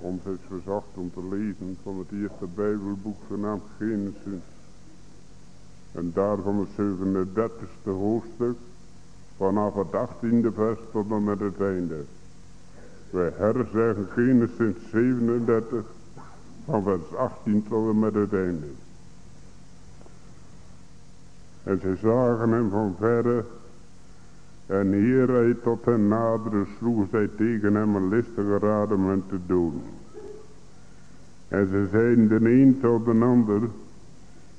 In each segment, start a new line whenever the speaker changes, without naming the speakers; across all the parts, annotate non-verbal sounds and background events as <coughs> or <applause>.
ons is verzocht om te lezen van het eerste Bijbelboek genaamd Genesis. En daarvan het 37e hoofdstuk vanaf het 18e vers tot en met het einde. Wij herzeggen Genesis 37 van vers 18 tot en met het einde. En ze zagen hem van verre en hier hij tot hen naderde, sloegen zij tegen hem een listige raad om hem te doen. En ze zeiden de een tot de ander,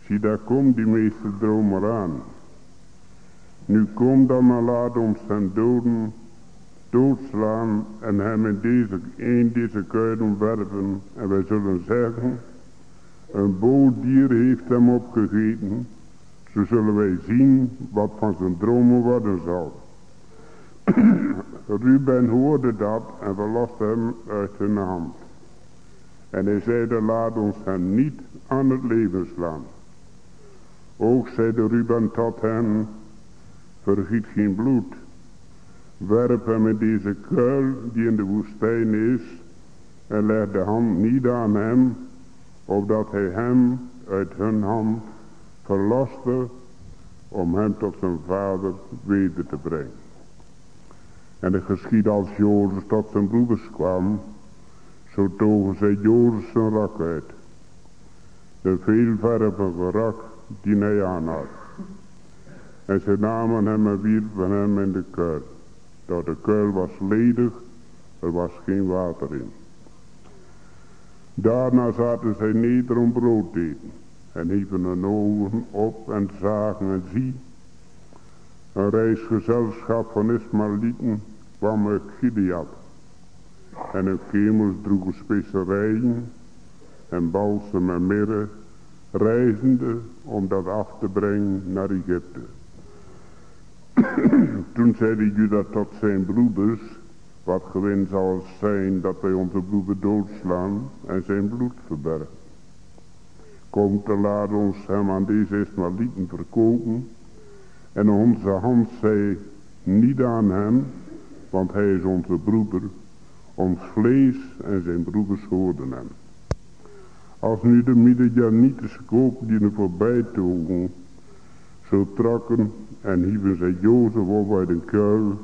zie daar komt die meester dromer aan. Nu kom dan maar laat ons hem doden, doodslaan en hem in deze, een deze kuil werpen. En wij zullen zeggen, een boodier heeft hem opgegeten, zo zullen wij zien wat van zijn dromen worden zal. <coughs> Ruben hoorde dat en verloste hem uit hun hand. En hij zeide, laat ons hem niet aan het leven slaan. Ook zeide Ruben tot hen, vergiet geen bloed. Werp hem in deze kuil die in de woestijn is. En leg de hand niet aan hem, opdat hij hem uit hun hand verloste om hem tot zijn vader weder te brengen. En het geschiedde als Jozef tot zijn broeders kwam, zo togen zij Jozef zijn rak uit. De veelvervige rak die hij aan had. En ze namen hem en wierpen hem in de kuil. Dat de kuil was ledig, er was geen water in. Daarna zaten zij neder om brood te eten. En hieven hun ogen op en zagen en zie. Een reisgezelschap van Ismaëlieten kwam uit Gilead. En hun kemels droegen specerijen en balsem en mirre, reizende om dat af te brengen naar Egypte. <clears throat> Toen zeide Juda tot zijn broeders, wat gewin zal zijn dat wij onze broeder doodslaan en zijn bloed verbergen. Komt te laat ons hem aan deze Ismaëlieten verkopen en onze hand zij niet aan hem, want hij is onze broeder, ons vlees en zijn broeders hoorden hem. Als nu de Midianitische koopdienen voorbij togen, zo trokken en hieven zij Jozef op uit een kuil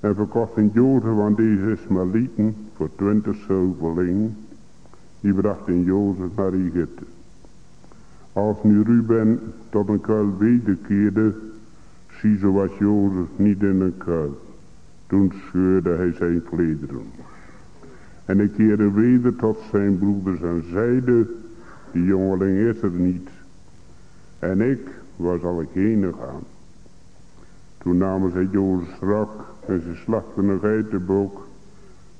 en verkochten Jozef aan deze Ismaëlieten voor twintig zilverlingen. Die brachten Jozef naar Egypte. Als nu Ruben tot een kuil wederkeerde, zie zo was Jozef niet in een kuil. Toen scheurde hij zijn klederen. En ik keerde weder tot zijn broeders en zeide, die jongeling is er niet. En ik, waar zal ik heen gaan? Toen namen zij Jozefs rak en ze slachten een geitenbok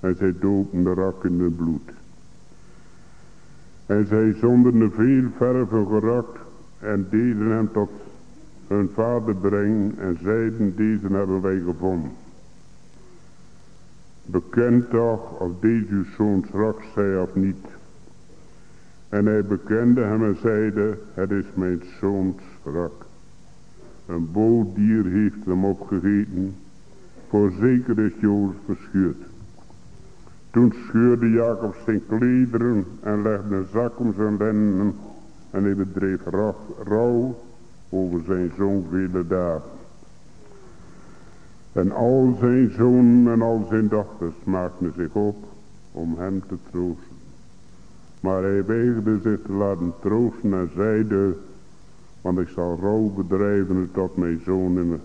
en zij dopen de rak in het bloed. En zij zonden veel verven gerakt en deden hem tot hun vader brengen en zeiden, deze hebben wij gevonden. Bekend toch of deze uw zoon straks zij of niet. En hij bekende hem en zeide, het is mijn zoons wrak. Een boodier heeft hem opgegeten, voorzeker is Jozef verscheurd. Toen scheurde Jacob zijn klederen en legde een zak om zijn linnen en hij bedreef rouw over zijn zoon vele dagen. En al zijn zonen en al zijn dochters maakten zich op om hem te troosten. Maar hij weigerde zich te laten troosten en zeide, want ik zal rouw bedrijven tot mijn zoon in mijn,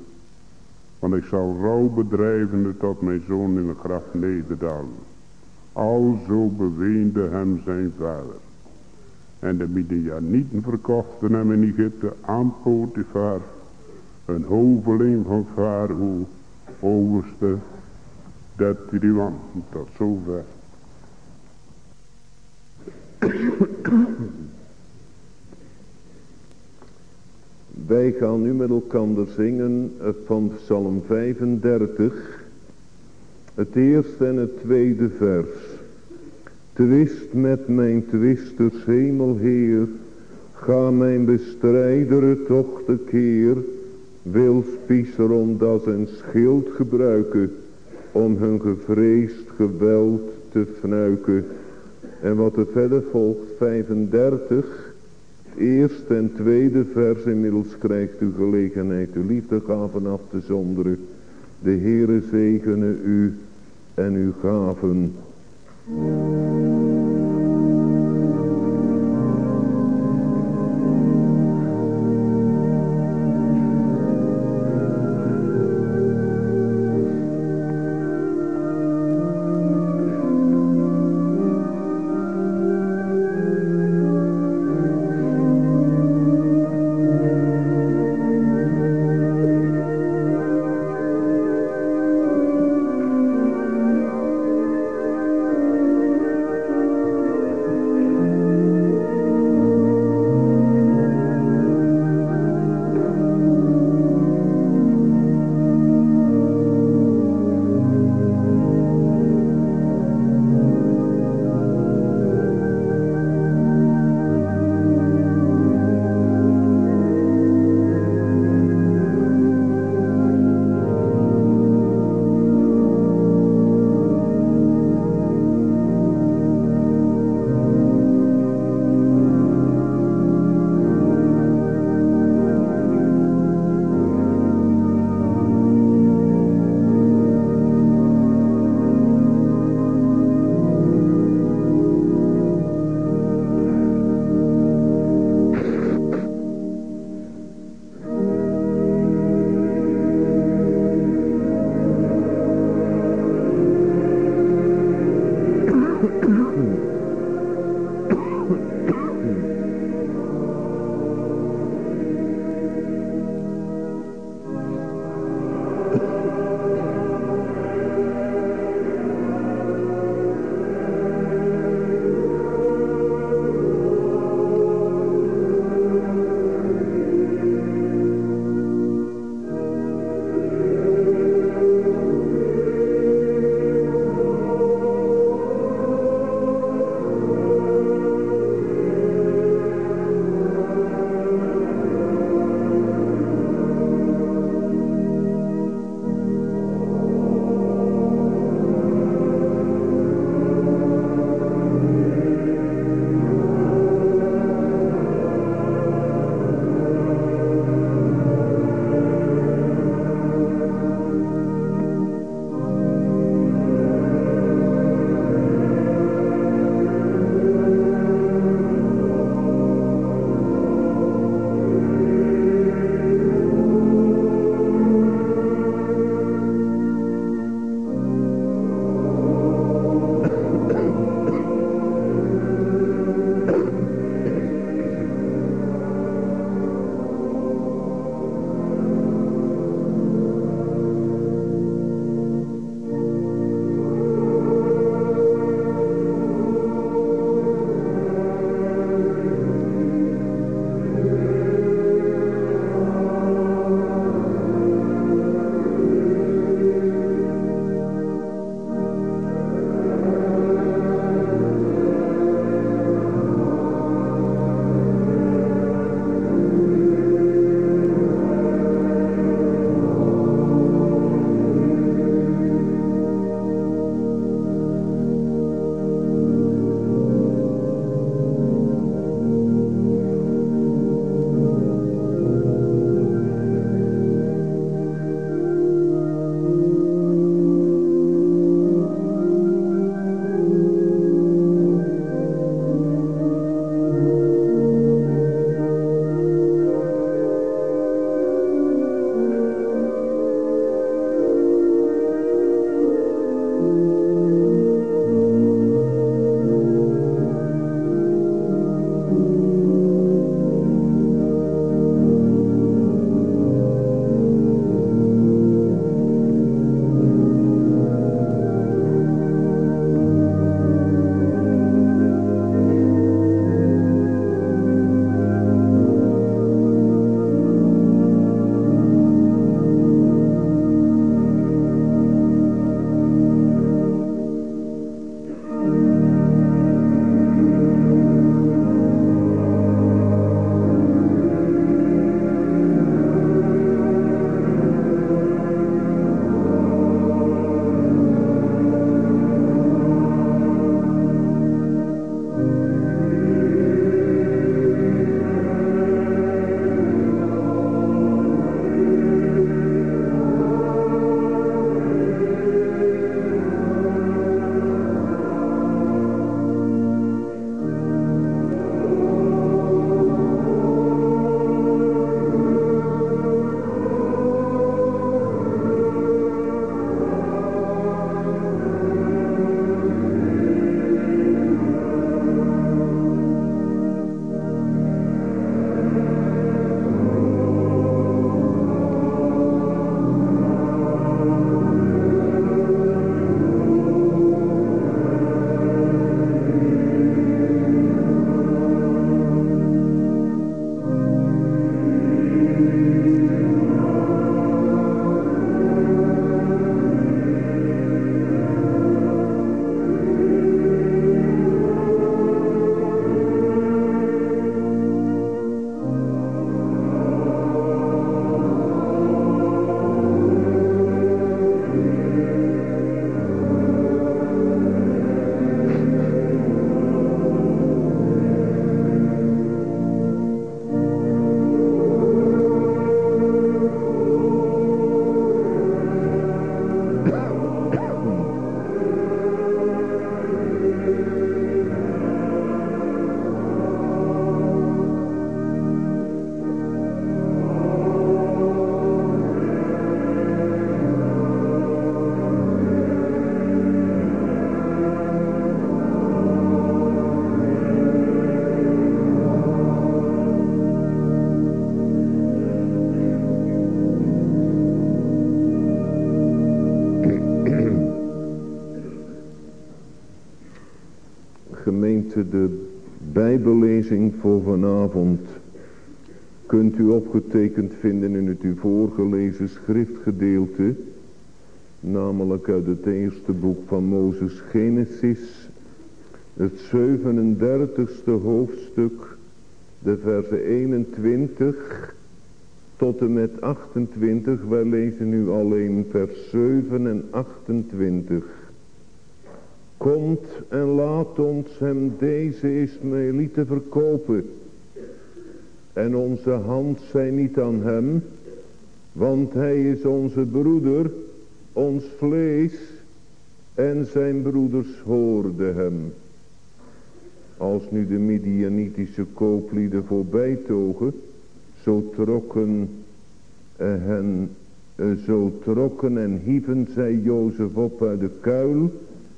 want ik zal rouw bedrijven tot mijn zoon in de graf nederdalen. Alzo beweende hem zijn vader. En de Midianieten verkochten hem in Egypte aan Potifar, een hoveling van Farao, overste dertiende tot zover.
Wij gaan nu met elkaar zingen van Psalm 35, het eerste en het tweede vers. Twist met mijn twisters hemelheer, ga mijn bestrijder toch de keer, wil spiezer omdat zijn schild gebruiken, om hun gevreesd geweld te fnuiken. En wat er verder volgt, 35, eerste en tweede vers, inmiddels krijgt u gelegenheid uw liefdegaven af te zonderen. De Heere zegene u en uw gaven. U opgetekend vinden in het u voorgelezen schriftgedeelte, namelijk uit het eerste boek van Mozes Genesis, het 37ste hoofdstuk, de verse 21 tot en met 28. Wij lezen nu alleen vers 7 en 28. Komt en laat ons hem deze Ismaëlieten verkopen. En onze hand zij niet aan hem, want hij is onze broeder, ons vlees, en zijn broeders hoorden hem. Als nu de Midianitische kooplieden voorbij togen, zo trokken uh, hen, uh, zo trokken en hieven zij Jozef op uit de kuil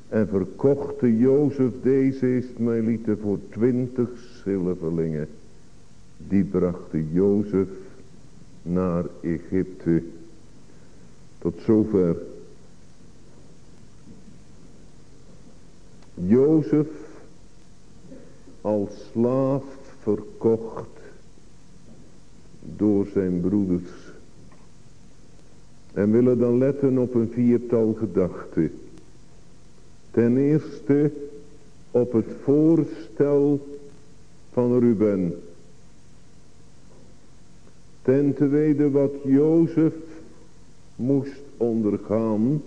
en verkochte Jozef deze Ismaëlieten voor twintig zilverlingen. Die brachten Jozef naar Egypte. Tot zover. Jozef als slaaf verkocht door zijn broeders. En willen dan letten op een viertal gedachten. Ten eerste op het voorstel van Ruben. Ten tweede wat Jozef moest ondergaan.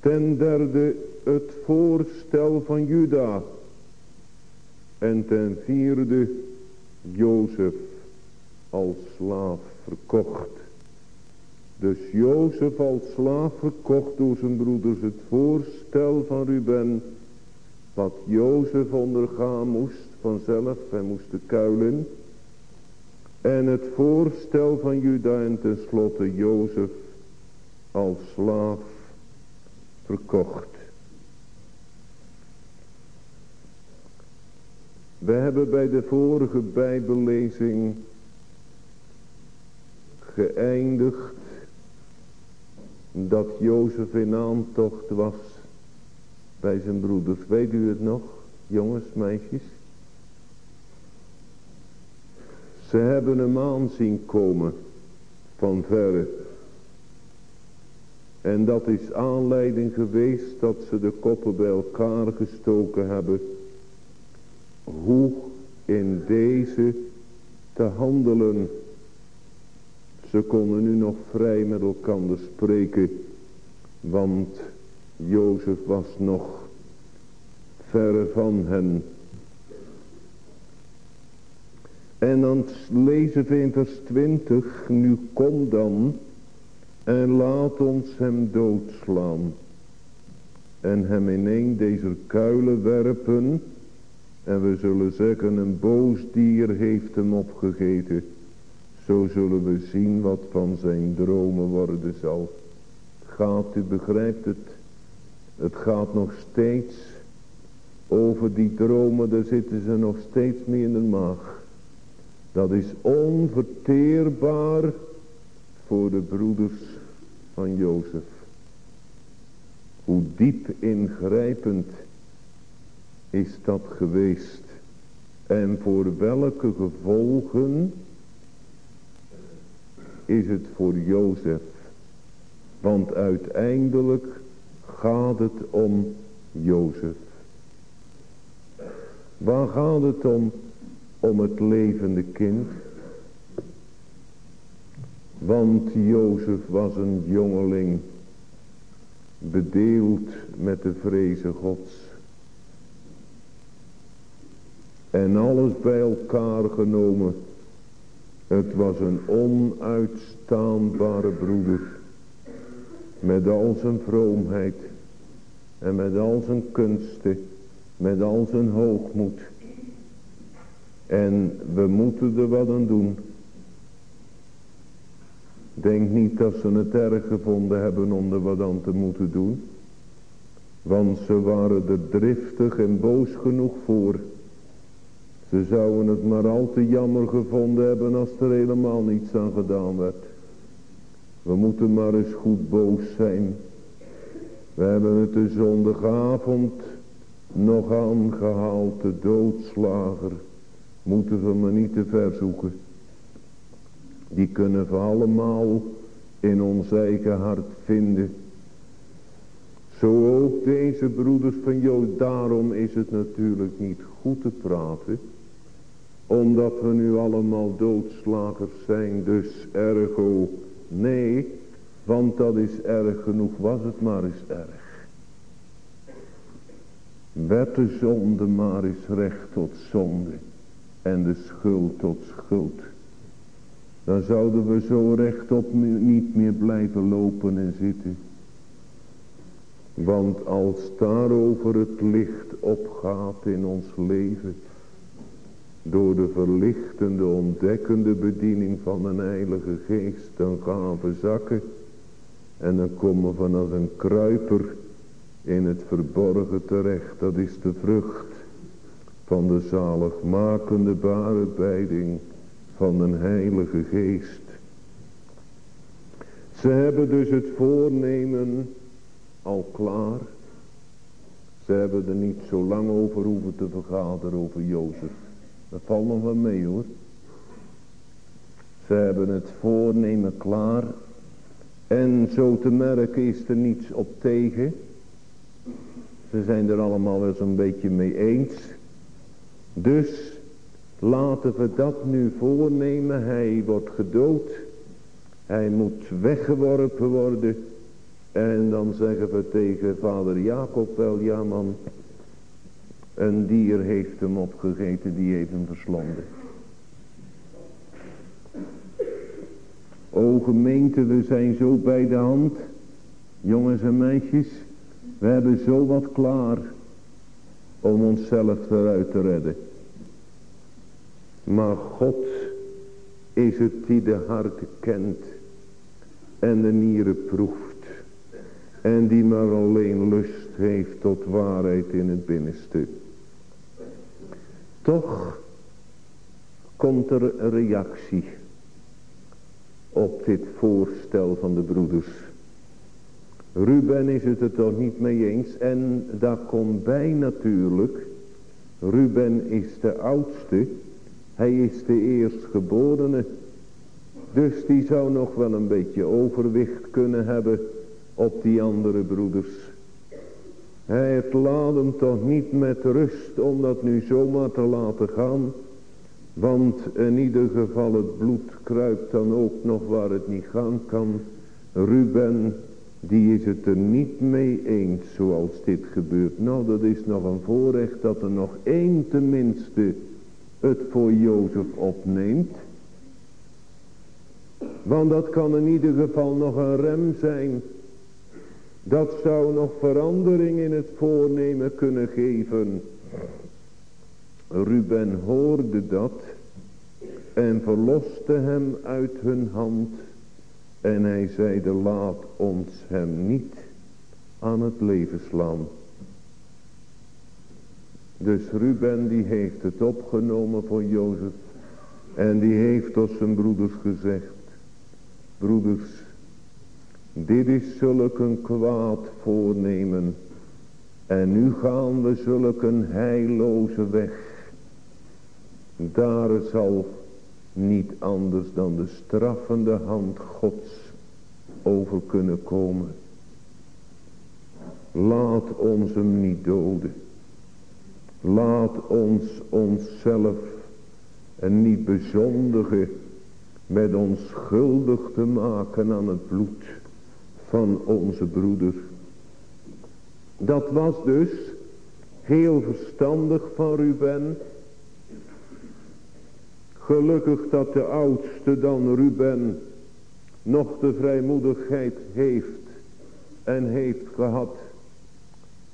Ten derde het voorstel van Juda. En ten vierde Jozef als slaaf verkocht. Dus Jozef als slaaf verkocht door zijn broeders het voorstel van Ruben. Wat Jozef ondergaan moest vanzelf. Hij moest de kuilen. En het voorstel van Juda en tenslotte Jozef als slaaf verkocht. We hebben bij de vorige bijbellezing geëindigd dat Jozef in aantocht was bij zijn broeders. Weet u het nog, jongens, meisjes? Ze hebben hem aanzien komen van verre. En dat is aanleiding geweest dat ze de koppen bij elkaar gestoken hebben. Hoe in deze te handelen ze konden nu nog vrij met elkaar spreken. Want Jozef was nog verre van hen. En dan lezen we in vers 20. Nu kom dan en laat ons hem doodslaan. En hem in een deze kuilen werpen. En we zullen zeggen een boos dier heeft hem opgegeten. Zo zullen we zien wat van zijn dromen worden zal. Gaat, u begrijpt het, het gaat nog steeds over die dromen, daar zitten ze nog steeds mee in de maag. Dat is onverteerbaar voor de broeders van Jozef. Hoe diep ingrijpend is dat geweest. En voor welke gevolgen is het voor Jozef. Want uiteindelijk gaat het om Jozef. Waar gaat het om? Om het levende kind. Want Jozef was een jongeling. Bedeeld met de vrezen gods. En alles bij elkaar genomen het was een onuitstaanbare broeder. Met al zijn vroomheid. En met al zijn kunsten. Met al zijn hoogmoed. En we moeten er wat aan doen. Denk niet dat ze het erg gevonden hebben om er wat aan te moeten doen. Want ze waren er driftig en boos genoeg voor. Ze zouden het maar al te jammer gevonden hebben als er helemaal niets aan gedaan werd. We moeten maar eens goed boos zijn. We hebben het de zondagavond nog aangehaald de doodslager, moeten we maar niet te ver zoeken. Die kunnen we allemaal in ons eigen hart vinden. Zo ook deze broeders van Jood. Daarom is het natuurlijk niet goed te praten. Omdat we nu allemaal doodslagers zijn. Dus ergo nee. Want dat is erg genoeg. Was het maar eens erg. Werd de zonde maar eens recht tot zonde. En de schuld tot schuld. Dan zouden we zo rechtop niet meer blijven lopen en zitten. Want als daarover het licht opgaat in ons leven. Door de verlichtende, ontdekkende bediening van een heilige geest. Dan gaan we zakken. En dan komen we als een kruiper in het verborgen terecht. Dat is de vrucht van de zaligmakende barenbeiding van een heilige geest. Ze hebben dus het voornemen al klaar. Ze hebben er niet zo lang over hoeven te vergaderen over Jozef. Dat valt nog wel mee hoor. Ze hebben het voornemen klaar. En zo te merken is er niets op tegen. Ze zijn er allemaal wel zo'n beetje mee eens. Dus laten we dat nu voornemen. Hij wordt gedood. Hij moet weggeworpen worden. En dan zeggen we tegen vader Jacob wel, ja man, een dier heeft hem opgegeten, die heeft hem verslonden. O gemeente, we zijn zo bij de hand, jongens en meisjes, we hebben zo wat klaar om onszelf eruit te redden. Maar God is het die de harten kent en de nieren proeft. En die maar alleen lust heeft tot waarheid in het binnenste. Toch komt er een reactie op dit voorstel van de broeders. Ruben is het er toch niet mee eens. En daar komt bij natuurlijk. Ruben is de oudste. Hij is de eerstgeborene. Dus die zou nog wel een beetje overwicht kunnen hebben op die andere broeders. Hij heeft laat hem toch niet met rust om dat nu zomaar te laten gaan. Want in ieder geval het bloed kruipt dan ook nog waar het niet gaan kan. Ruben, die is het er niet mee eens zoals dit gebeurt. Nou, dat is nog een voorrecht dat er nog één tenminste het voor Jozef opneemt. Want dat kan in ieder geval nog een rem zijn dat zou nog verandering in het voornemen kunnen geven. Ruben hoorde dat en verloste hem uit hun hand. En hij zeide laat ons hem niet aan het leven slaan. Dus Ruben die heeft het opgenomen voor Jozef. En die heeft tot zijn broeders gezegd. Broeders, dit is zulk een kwaad voornemen. En nu gaan we zulk een heilloze weg. Daar zal niet anders dan de straffende hand gods over kunnen komen. Laat ons hem niet doden. Laat ons onszelf en niet bezondigen met ons schuldig te maken aan het bloed van onze broeder. Dat was dus heel verstandig van Ruben. Gelukkig dat de oudste dan Ruben nog de vrijmoedigheid heeft en heeft gehad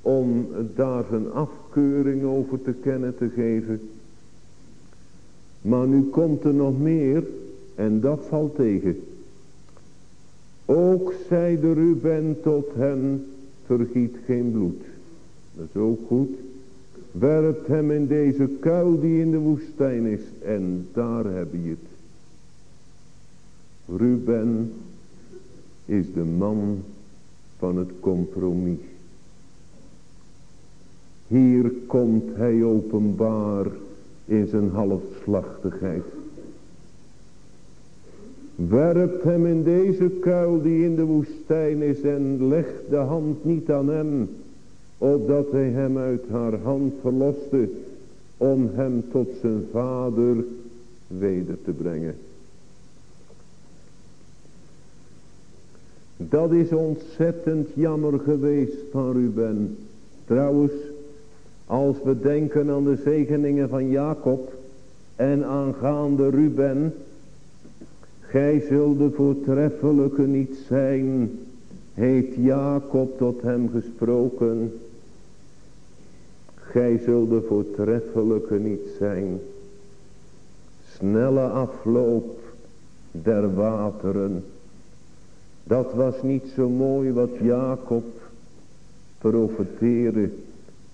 om daar zijn over te kennen te geven. Maar nu komt er nog meer en dat valt tegen. Ook zeide Ruben tot hen, vergiet geen bloed. Dat is ook goed. Werpt hem in deze kuil die in de woestijn is. En daar heb je het. Ruben is de man van het compromis. Hier komt hij openbaar in zijn halfslachtigheid. Werpt hem in deze kuil die in de woestijn is en legt de hand niet aan hem. Opdat hij hem uit haar hand verloste om hem tot zijn vader weder te brengen. Dat is ontzettend jammer geweest van Ruben. Trouwens, als we denken aan de zegeningen van Jacob en aangaande Ruben. Gij zult de voortreffelijke niet zijn, heeft Jacob tot hem gesproken. Gij zult de voortreffelijke niet zijn. Snelle afloop der wateren. Dat was niet zo mooi wat Jacob profeteerde.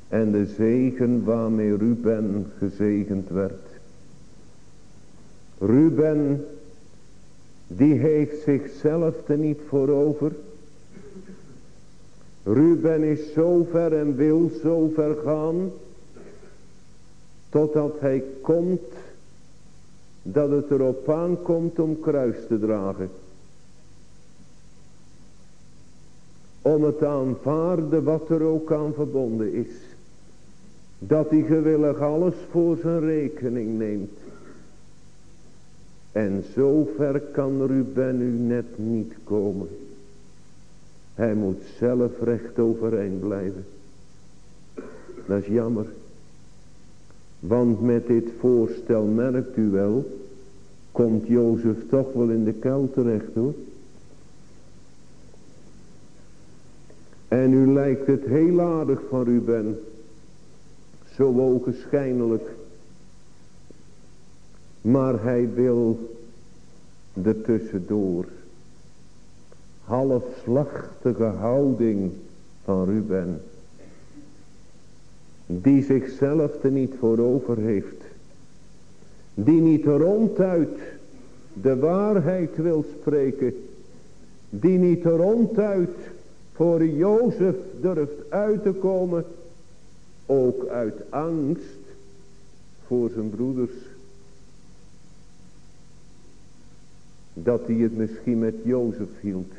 En de zegen waarmee Ruben gezegend werd. Ruben, die heeft zichzelf er niet voor over. Ruben is zo ver en wil zo ver gaan. Totdat hij komt dat het erop aankomt om kruis te dragen. Om het aanvaarden wat er ook aan verbonden is. Dat hij gewillig alles voor zijn rekening neemt. En zo ver kan Ruben nu net niet komen. Hij moet zelf recht overeind blijven. Dat is jammer. Want met dit voorstel merkt u wel. Komt Jozef toch wel in de kuil terecht hoor. En u lijkt het heel aardig van Ruben. Zo ogenschijnlijk. Maar hij wil er tussendoor halfslachtige houding van Ruben. Die zichzelf er niet voor over heeft. Die niet ronduit de waarheid wil spreken. Die niet ronduit voor Jozef durft uit te komen. Ook uit angst voor zijn broeders. Dat hij het misschien met Jozef hield.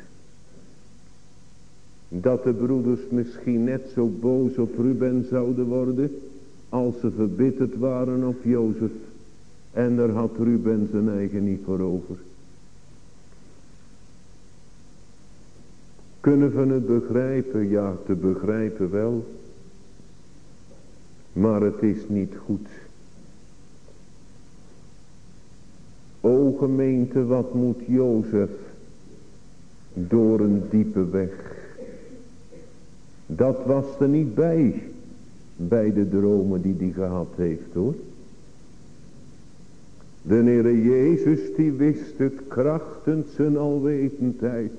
Dat de broeders misschien net zo boos op Ruben zouden worden. Als ze verbitterd waren op Jozef. En daar had Ruben zijn eigen niet voor over. Kunnen we het begrijpen? Ja, te begrijpen wel. Maar het is niet goed. O gemeente, wat moet Jozef door een diepe weg. Dat was er niet bij, bij de dromen die hij gehad heeft hoor. De Heer Jezus die wist het krachtend zijn alwetendheid.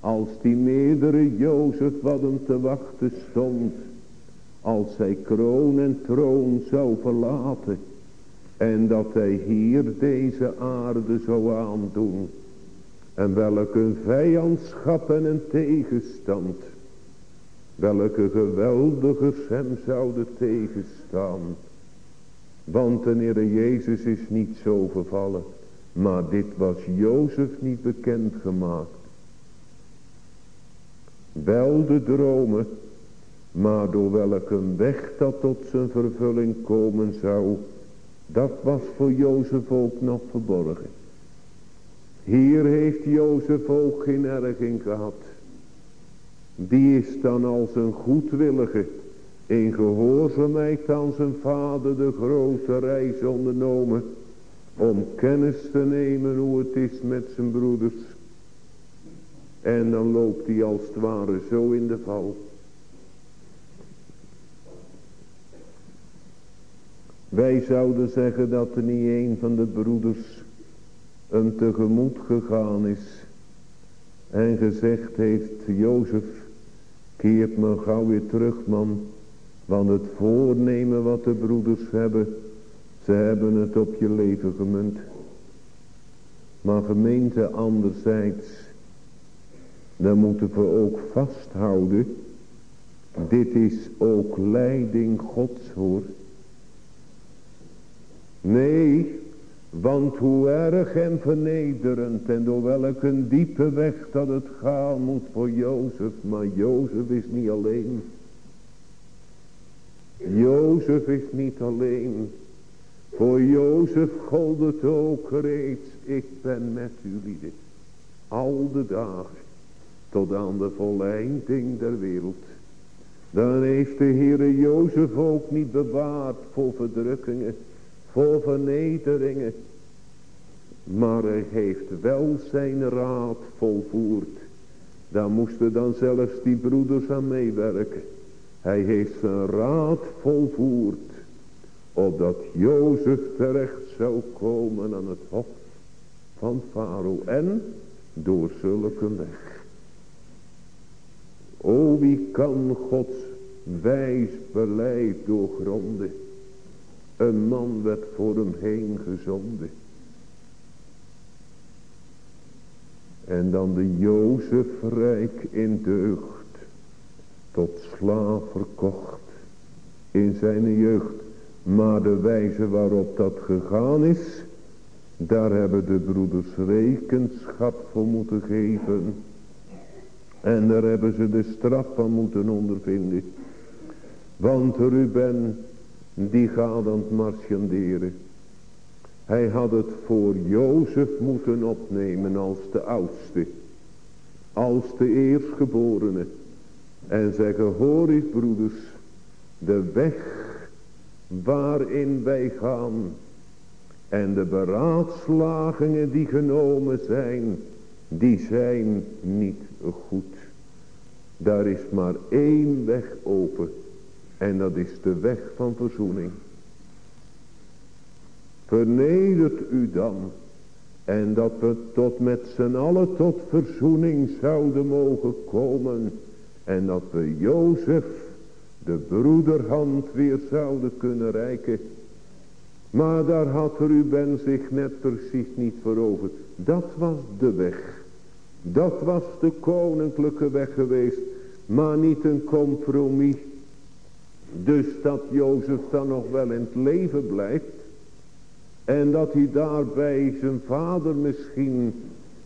Als die meerdere Jozef wat hem te wachten stond. Als hij kroon en troon zou verlaten. En dat hij hier deze aarde zou aandoen. En welke vijandschap en een tegenstand. Welke geweldige hem zouden tegenstaan. Want de Heer Jezus is niet zo vervallen. Maar dit was Jozef niet bekend gemaakt. Wel de dromen. Maar door welke weg dat tot zijn vervulling komen zou. Dat was voor Jozef ook nog verborgen. Hier heeft Jozef ook geen erg in gehad. Die is dan als een goedwillige in gehoorzaamheid aan zijn vader de grote reis ondernomen. Om kennis te nemen hoe het is met zijn broeders. En dan loopt hij als het ware zo in de val. Wij zouden zeggen dat er niet een van de broeders hem tegemoet gegaan is. En gezegd heeft, Jozef, keert me gauw weer terug man. Want het voornemen wat de broeders hebben, ze hebben het op je leven gemunt. Maar gemeente anderzijds, dan moeten we ook vasthouden Dit is ook leiding Gods hoor. Nee, want hoe erg en vernederend en door welke diepe weg dat het gaan moet voor Jozef. Maar Jozef is niet alleen. Jozef is niet alleen. Voor Jozef gold het ook reeds. Ik ben met lieden. Al de dagen. Tot aan de volleinding der wereld. Dan heeft de Heere Jozef ook niet bewaard voor verdrukkingen voor vernederingen. Maar hij heeft wel zijn raad volvoerd. Daar moesten dan zelfs die broeders aan meewerken. Hij heeft zijn raad volvoerd. Opdat Jozef terecht zou komen aan het hof van Farao. En door zulke weg. O wie kan Gods wijs beleid doorgronden. Een man werd voor hem heen gezonden. En dan de Jozef rijk in deugd. Tot slaaf verkocht. In zijn jeugd. Maar de wijze waarop dat gegaan is. Daar hebben de broeders rekenschap voor moeten geven. En daar hebben ze de straf van moeten ondervinden. Want Ruben die gaat aan het marchanderen. Hij had het voor Jozef moeten opnemen als de oudste. Als de eerstgeborene. En zeggen, hoor eens broeders. De weg waarin wij gaan. En de beraadslagingen die genomen zijn. Die zijn niet goed. Daar is maar één weg open. En dat is de weg van verzoening. Vernedert u dan. En dat we tot met z'n allen tot verzoening zouden mogen komen. En dat we Jozef de broederhand weer zouden kunnen reiken. Maar daar had Ruben zich net precies niet veroverd. Dat was de weg. Dat was de koninklijke weg geweest. Maar niet een compromis dus dat Jozef dan nog wel in het leven blijft. En dat hij daarbij zijn vader misschien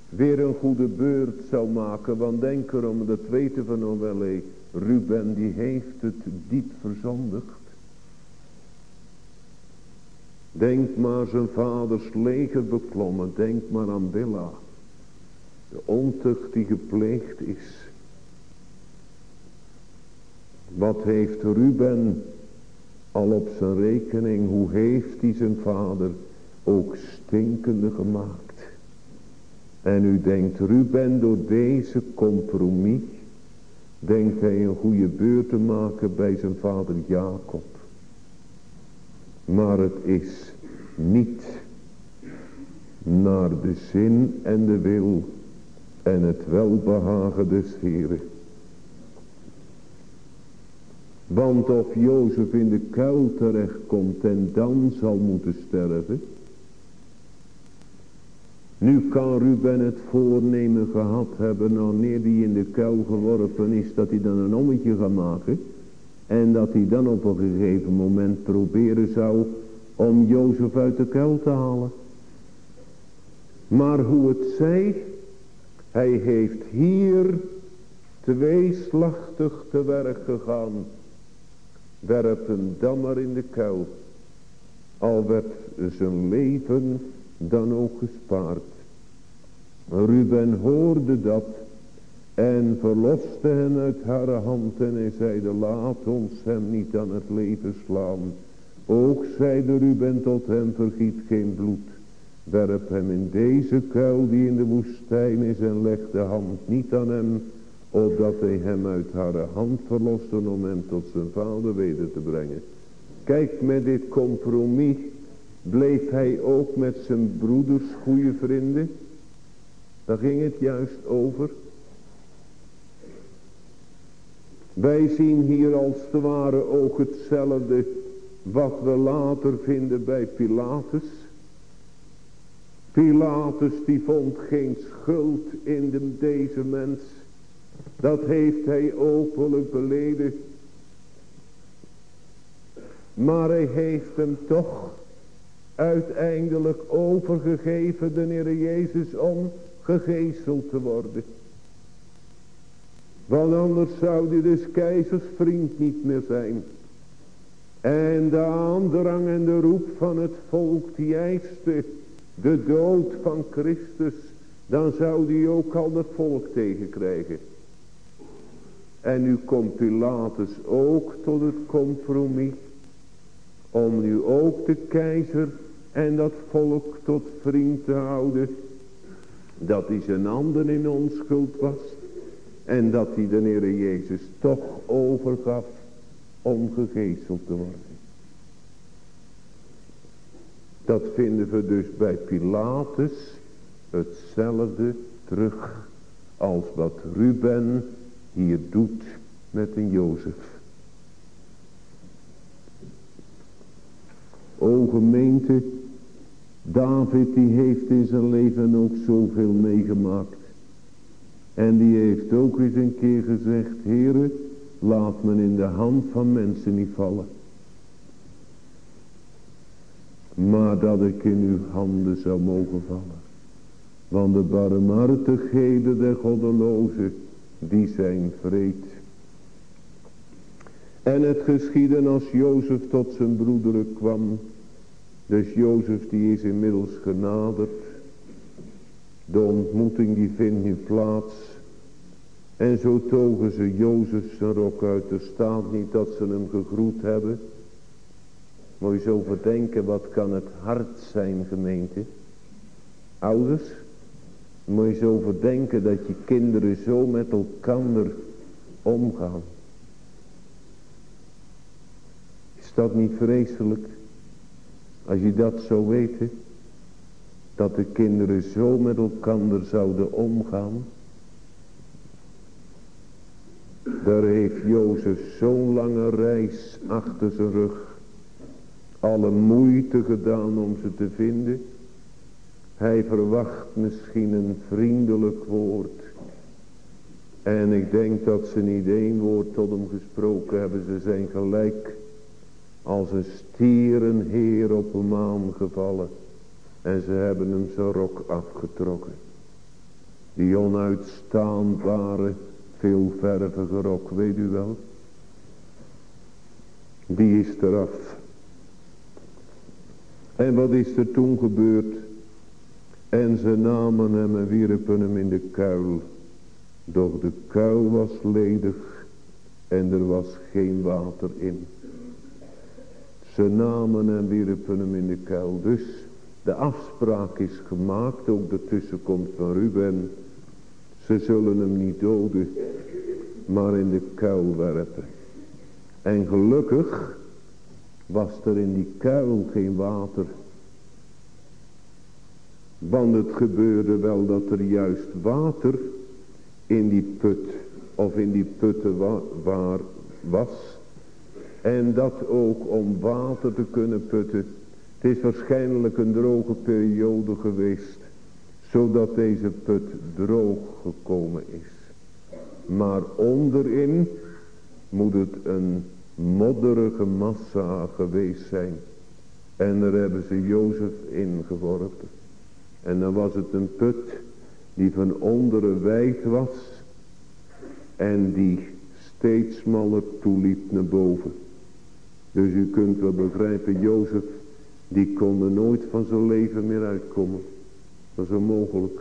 weer een goede beurt zou maken. Want denk erom, dat weten we nog wel. Ruben die heeft het diep verzondigd. Denk maar zijn vaders leger beklommen. Denk maar aan Billa. De ontucht die gepleegd is. Wat heeft Ruben al op zijn rekening, hoe heeft hij zijn vader ook stinkende gemaakt. En u denkt Ruben door deze compromis, denkt hij een goede beurt te maken bij zijn vader Jacob. Maar het is niet naar de zin en de wil en het welbehagen des Heren. Want of Jozef in de kuil terechtkomt en dan zal moeten sterven. Nu kan Ruben het voornemen gehad hebben wanneer hij in de kuil geworpen is dat hij dan een ommetje gaat maken. En dat hij dan op een gegeven moment proberen zou om Jozef uit de kuil te halen. Maar hoe het zij, hij heeft hier tweeslachtig te werk gegaan werp hem dan maar in de kuil. Al werd zijn leven dan ook gespaard. Ruben hoorde dat en verloste hen uit haar hand en hij zeide laat ons hem niet aan het leven slaan. Ook zeide Ruben tot hem vergiet geen bloed. Werp hem in deze kuil die in de woestijn is en leg de hand niet aan hem opdat hij hem uit haar hand verloste om hem tot zijn vader weder te brengen. Kijk, met dit compromis bleef hij ook met zijn broeders goede vrienden. Daar ging het juist over. Wij zien hier als het ware ook hetzelfde wat we later vinden bij Pilatus. Pilatus die vond geen schuld in de, deze mens. Dat heeft hij openlijk beleden. Maar hij heeft hem toch uiteindelijk overgegeven, de Heer Jezus, om gegezeld te worden. Want anders zou hij dus keizers vriend niet meer zijn. En de aandrang en de roep van het volk die eiste de dood van Christus. Dan zou die ook al het volk tegenkrijgen. En nu komt Pilatus ook tot het compromis. Om nu ook de keizer en dat volk tot vriend te houden. Dat hij zijn handen in onschuld was. En dat hij de Heer Jezus toch overgaf om gegezeld te worden. Dat vinden we dus bij Pilatus hetzelfde terug als wat Ruben hier doet met een Jozef. O gemeente, David die heeft in zijn leven ook zoveel meegemaakt. En die heeft ook eens een keer gezegd, Heere, laat men in de hand van mensen niet vallen. Maar dat ik in uw handen zou mogen vallen. Want de barmhartigheden der goddelozen, die zijn vreed. En het geschieden als Jozef tot zijn broederen kwam. Dus Jozef die is inmiddels genaderd. De ontmoeting die vindt nu plaats. En zo togen ze Jozef zijn rok uit. Er staat niet dat ze hem gegroet hebben. Moet je zo verdenken, wat kan het hart zijn gemeente? Ouders, moet je zo verdenken dat je kinderen zo met elkaar omgaan. Is dat niet vreselijk? Als je dat zou weten. Dat de kinderen zo met elkaar zouden omgaan. Daar heeft Jozef zo'n lange reis achter zijn rug. Alle moeite gedaan om ze te vinden. Hij verwacht misschien een vriendelijk woord. En ik denk dat ze niet één woord tot hem gesproken hebben. Ze zijn gelijk als een stierenheer op een maan gevallen. En ze hebben hem zijn rok afgetrokken. Die onuitstaanbare, veelvervige rok, weet u wel. Die is eraf. En wat is er toen gebeurd? En ze namen hem en wierpen hem in de kuil. Doch de kuil was ledig en er was geen water in. Ze namen en wierpen hem in de kuil. Dus de afspraak is gemaakt, ook de tussenkomst van Ruben. Ze zullen hem niet doden, maar in de kuil werpen. En gelukkig was er in die kuil geen water. Want het gebeurde wel dat er juist water in die put of in die putten waar was. En dat ook om water te kunnen putten. Het is waarschijnlijk een droge periode geweest. Zodat deze put droog gekomen is. Maar onderin moet het een modderige massa geweest zijn. En daar hebben ze Jozef ingeworpen. En dan was het een put die van onderen wijd was. En die steeds smaller toeliep naar boven. Dus u kunt wel begrijpen, Jozef, die kon er nooit van zijn leven meer uitkomen. Dat is onmogelijk.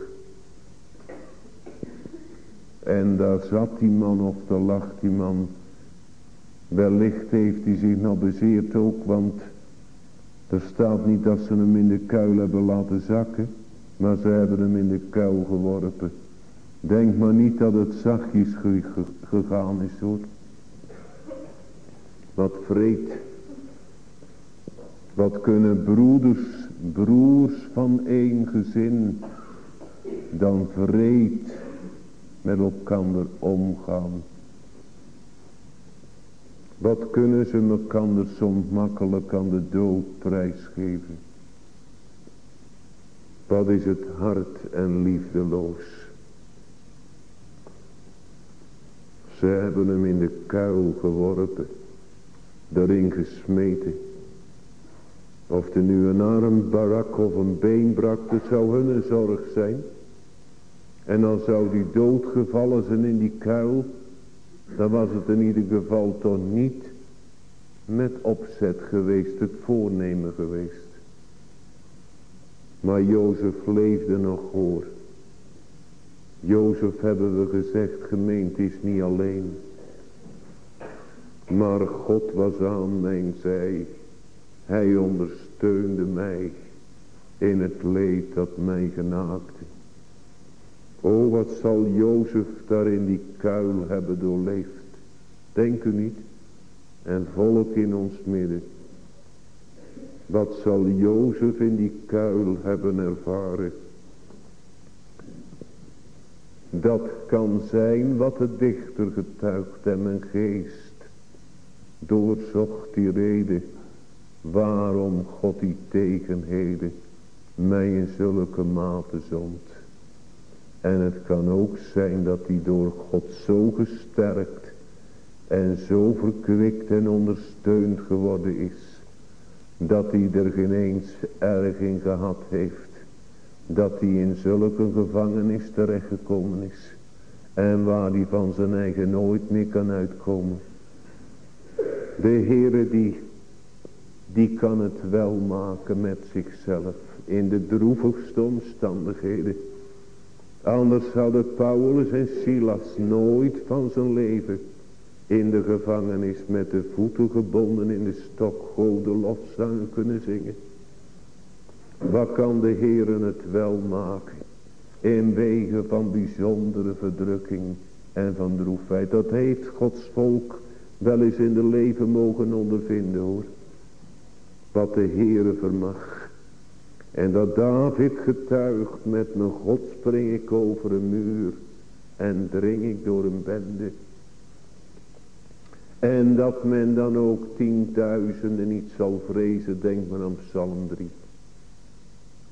En daar zat die man of daar lag die man Wellicht heeft hij zich nou bezeerd ook, want er staat niet dat ze hem in de kuil hebben laten zakken, maar ze hebben hem in de kuil geworpen. Denk maar niet dat het zachtjes gegaan is hoor. Wat vreed. Wat kunnen broeders, broers van één gezin, dan vreed met elkaar omgaan. Wat kunnen ze elkaar soms makkelijk aan de dood prijsgeven. Wat is het hart en liefdeloos. Ze hebben hem in de kuil geworpen. daarin gesmeten. Of er nu een arm barak of een been brak, dat zou hun zorg zijn. En dan zou die doodgevallen zijn in die kuil. Dan was het in ieder geval toch niet met opzet geweest, het voornemen geweest. Maar Jozef leefde nog hoor. Jozef hebben we gezegd, gemeente is niet alleen. Maar God was aan mijn zij. Hij ondersteunde mij in het leed dat mij genaakte. O, wat zal Jozef daar in die kuil hebben doorleefd. Denk u niet? En volk in ons midden. Wat zal Jozef in die kuil hebben ervaren. Dat kan zijn wat de dichter getuigt en mijn geest doorzocht die reden waarom God die tegenheden mij in zulke mate zond. En het kan ook zijn dat hij door God zo gesterkt en zo verkwikt en ondersteund geworden is. Dat hij er geen eens erg in gehad heeft. Dat hij in zulke gevangenis terechtgekomen is. En waar hij van zijn eigen nooit meer kan uitkomen. De Heere die, die kan het wel maken met zichzelf. In de droevigste omstandigheden. Anders hadden Paulus en Silas nooit van zijn leven in de gevangenis met de voeten gebonden in de stok gode lofzang kunnen zingen. Wat kan de Heeren het wel maken in wegen van bijzondere verdrukking en van droefheid. Dat heeft Gods volk wel eens in de leven mogen ondervinden hoor. Wat de Heere vermag. En dat David getuigt met mijn God spring ik over een muur en dring ik door een bende. En dat men dan ook tienduizenden niet zal vrezen, denk maar aan Psalm 3.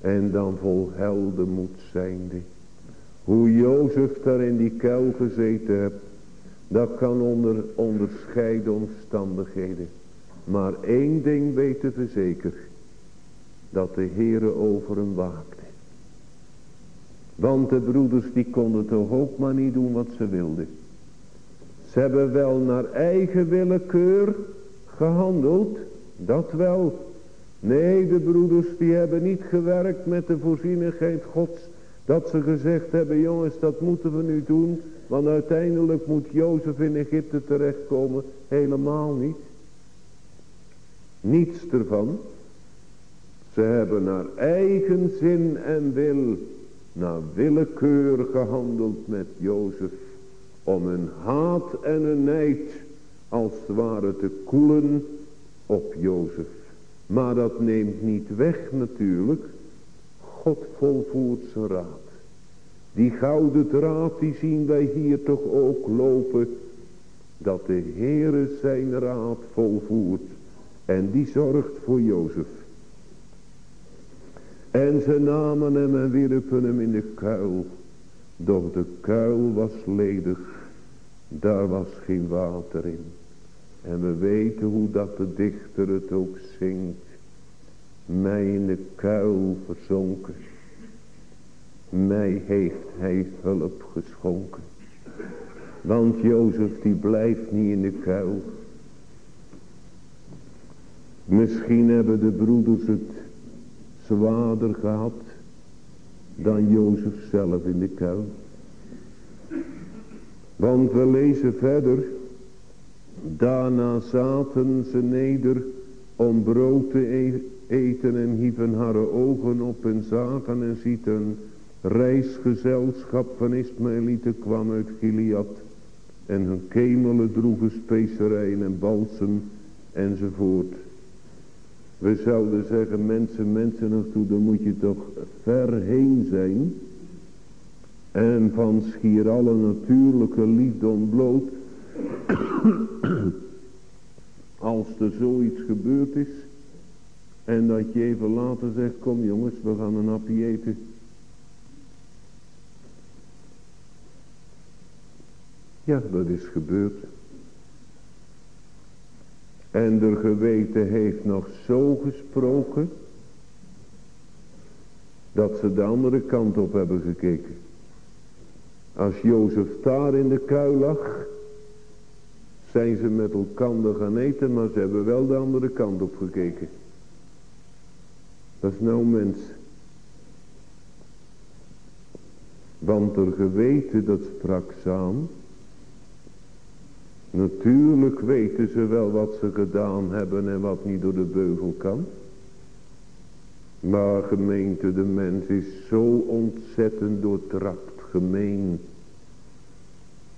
En dan vol heldenmoed zijnde. Hoe Jozef daar in die kuil gezeten hebt. Dat kan onder onderscheiden omstandigheden. Maar één ding weten verzekerd. Dat de Heere over hem waakte. Want de broeders die konden toch ook maar niet doen wat ze wilden. Ze hebben wel naar eigen willekeur gehandeld. Dat wel. Nee, de broeders die hebben niet gewerkt met de voorzienigheid gods. Dat ze gezegd hebben, jongens, dat moeten we nu doen. Want uiteindelijk moet Jozef in Egypte terechtkomen. Helemaal niet. Niets ervan. Ze hebben naar eigen zin en wil, naar willekeur gehandeld met Jozef. Om hun haat en hun nijd als het ware te koelen op Jozef. Maar dat neemt niet weg natuurlijk. God volvoert zijn raad. Die gouden draad die zien wij hier toch ook lopen. Dat de Heere zijn raad volvoert. En die zorgt voor Jozef. En ze namen hem en wierpen hem in de kuil. Doch de kuil was ledig. Daar was geen water in. En we weten hoe dat de dichter het ook zingt. Mij in de kuil verzonken. Mij heeft hij hulp geschonken. Want Jozef die blijft niet in de kuil. Misschien hebben de broeders het zwaarder gehad dan Jozef zelf in de kuil. Want we lezen verder. Daarna zaten ze neder om brood te e-, eten en hieven haar ogen op en zagen en ziet een reisgezelschap van Ismaëlieten kwam uit Gilead. En hun kemelen droegen specerijen en balsem enzovoort. We zouden zeggen mensen, mensen naartoe, dan moet je toch ver heen zijn. En van schier alle natuurlijke liefde ontbloot. <coughs> Als er zoiets gebeurd is. En dat je even later zegt, kom jongens, we gaan een hapje eten. Ja, dat is gebeurd. En de geweten heeft nog zo gesproken. Dat ze de andere kant op hebben gekeken. Als Jozef daar in de kuil lag. Zijn ze met elkaar gaan eten. Maar ze hebben wel de andere kant op gekeken. Dat is nou mens. Want er geweten dat sprak samen. Natuurlijk weten ze wel wat ze gedaan hebben en wat niet door de beugel kan. Maar gemeente, de mens is zo ontzettend doortrapt, gemeen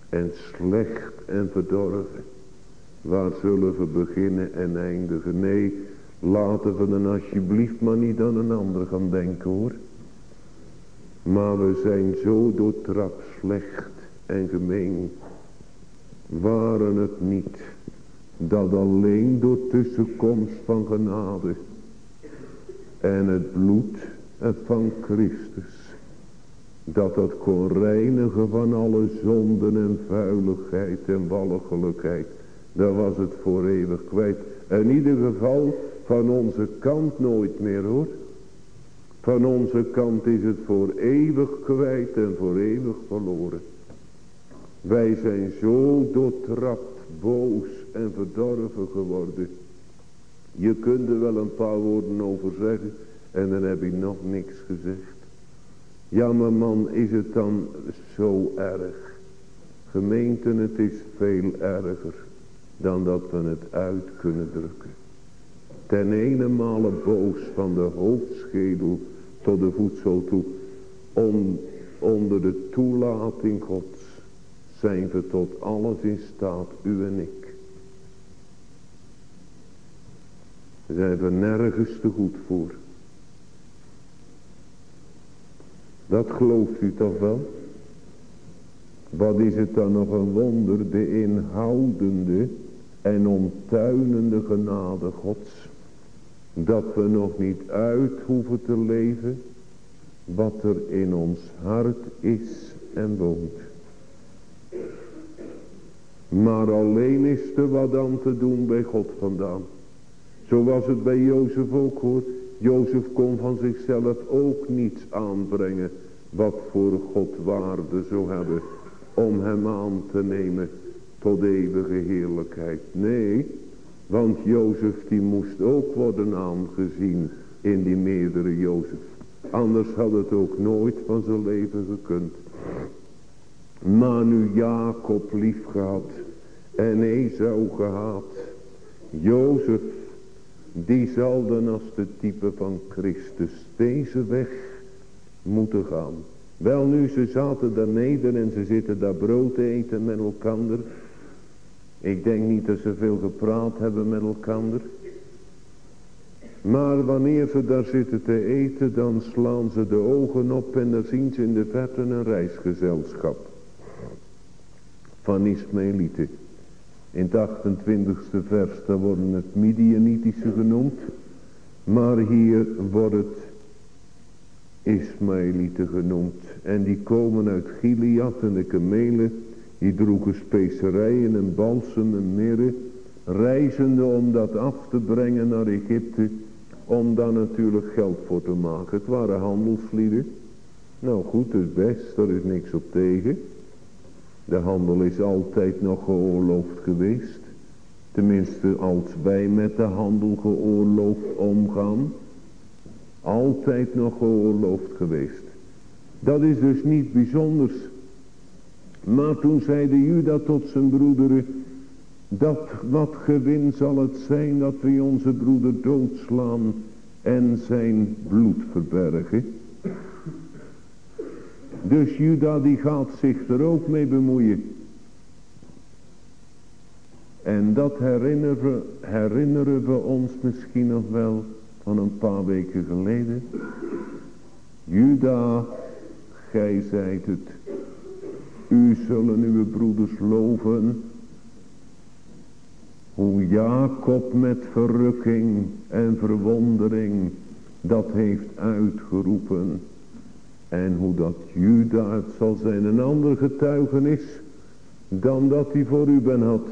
en slecht en verdorven. Waar zullen we beginnen en eindigen? Nee, laten we dan alsjeblieft maar niet aan een ander gaan denken hoor. Maar we zijn zo doortrapt slecht en gemeen. Waren het niet dat alleen door tussenkomst van genade en het bloed van Christus dat dat kon reinigen van alle zonden en vuiligheid en walgelijkheid. Dan was het voor eeuwig kwijt. In ieder geval van onze kant nooit meer hoor. Van onze kant is het voor eeuwig kwijt en voor eeuwig verloren. Wij zijn zo doortrapt, boos en verdorven geworden. Je kunt er wel een paar woorden over zeggen en dan heb je nog niks gezegd. Ja, maar man, is het dan zo erg? Gemeenten, het is veel erger dan dat we het uit kunnen drukken. Ten ene male boos van de hoofdschedel tot de voedsel toe. onder de toelating gods zijn we tot alles in staat, u en ik. Zijn we nergens te goed voor. Dat gelooft u toch wel? Wat is het dan nog een wonder, de inhoudende en ontuinende genade gods. Dat we nog niet uit hoeven te leven wat er in ons hart is en woont. Maar alleen is er wat aan te doen bij God vandaan. Zo was het bij Jozef ook hoor. Jozef kon van zichzelf ook niets aanbrengen wat voor God waarde zou hebben om hem aan te nemen tot eeuwige heerlijkheid. Nee, want Jozef die moest ook worden aangezien in die meerdere Jozef. Anders had het ook nooit van zijn leven gekund. Maar nu Jacob lief gehad en Esau gehad. Jozef die zal dan als de type van Christus deze weg moeten gaan. Wel nu, ze zaten daar neder en ze zitten daar brood te eten met elkander. Ik denk niet dat ze veel gepraat hebben met elkander. Maar wanneer ze daar zitten te eten, dan slaan ze de ogen op en dan zien ze in de verte een reisgezelschap. Van Ismaëlieten. In het 28e vers, daar worden het Midianitische genoemd. Maar hier wordt het Ismaëlieten genoemd. En die komen uit Gilead en de kamelen. Die droegen specerijen en balsem en mirre. Reizende om dat af te brengen naar Egypte. Om daar natuurlijk geld voor te maken. Het waren handelslieden. Nou goed, het best, daar is niks op tegen. De handel is altijd nog geoorloofd geweest. Tenminste, als wij met de handel geoorloofd omgaan. Altijd nog geoorloofd geweest. Dat is dus niet bijzonders. Maar toen zei de Juda tot zijn broederen. Dat wat gewin zal het zijn dat we onze broeder doodslaan en zijn bloed verbergen. Dus Juda die gaat zich er ook mee bemoeien. En dat herinneren we, herinneren we ons misschien nog wel van een paar weken geleden. Juda, gij zijt het. U zullen uw broeders loven. Hoe Jacob met verrukking en verwondering dat heeft uitgeroepen. En hoe dat Juda, het zal zijn een ander getuigenis dan dat hij voor u ben had.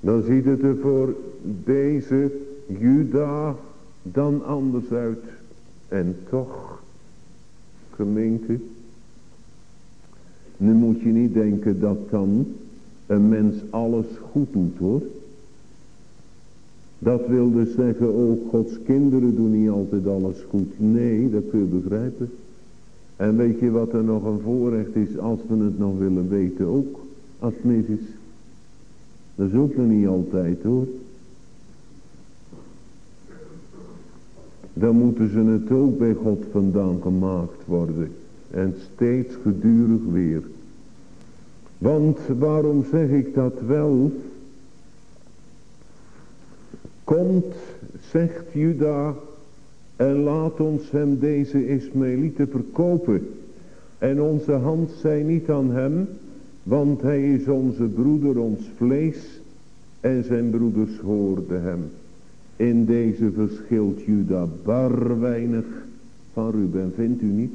Dan ziet het er voor deze Juda dan anders uit. En toch, gemeente, nu moet je niet denken dat dan een mens alles goed doet hoor. Dat wil dus zeggen, oh Gods kinderen doen niet altijd alles goed. Nee, dat kun je begrijpen. En weet je wat er nog een voorrecht is als we het nog willen weten ook, als is. Dat is ook nog niet altijd hoor. Dan moeten ze het ook bij God vandaan gemaakt worden. En steeds gedurig weer. Want waarom zeg ik dat wel? Komt, zegt Juda, en laat ons hem deze Ismaëlieten verkopen. En onze hand zij niet aan hem, want hij is onze broeder, ons vlees. En zijn broeders hoorden hem. In deze verschilt Juda bar weinig van Ruben, vindt u niet?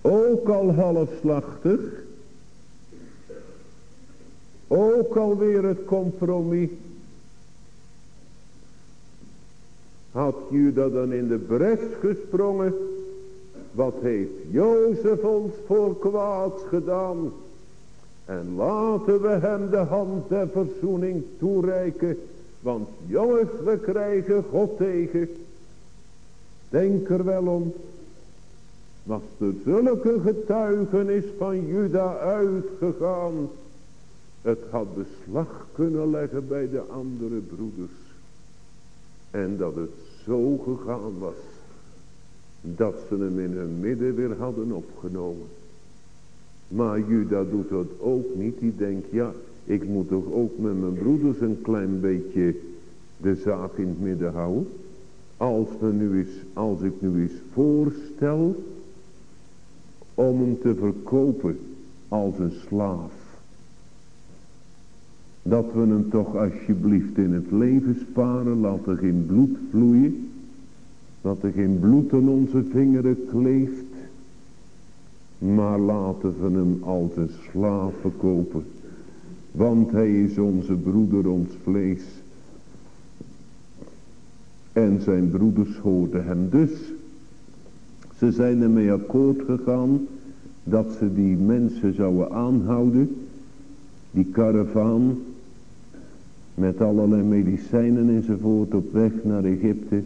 Ook al halfslachtig. Ook alweer het compromis. Had Juda dan in de bres gesprongen. Wat heeft Jozef ons voor kwaads gedaan. En laten we hem de hand der verzoening toereiken. Want jongens, we krijgen God tegen. Denk er wel om. Was er zulke getuigenis van Juda uitgegaan. Het had beslag kunnen leggen bij de andere broeders. En dat het zo gegaan was. Dat ze hem in hun midden weer hadden opgenomen. Maar Juda doet dat ook niet. Die denkt, ja, ik moet toch ook met mijn broeders een klein beetje de zaak in het midden houden. Als, we nu eens, als ik nu eens voorstel om hem te verkopen als een slaaf. Dat we hem toch alsjeblieft in het leven sparen, laat er geen bloed vloeien. Dat er geen bloed aan onze vingeren kleeft. Maar laten we hem als een slaaf verkopen. Want hij is onze broeder, ons vlees. En zijn broeders hoorden hem dus. Ze zijn ermee akkoord gegaan dat ze die mensen zouden aanhouden. Die karavaan met allerlei medicijnen enzovoort op weg naar Egypte.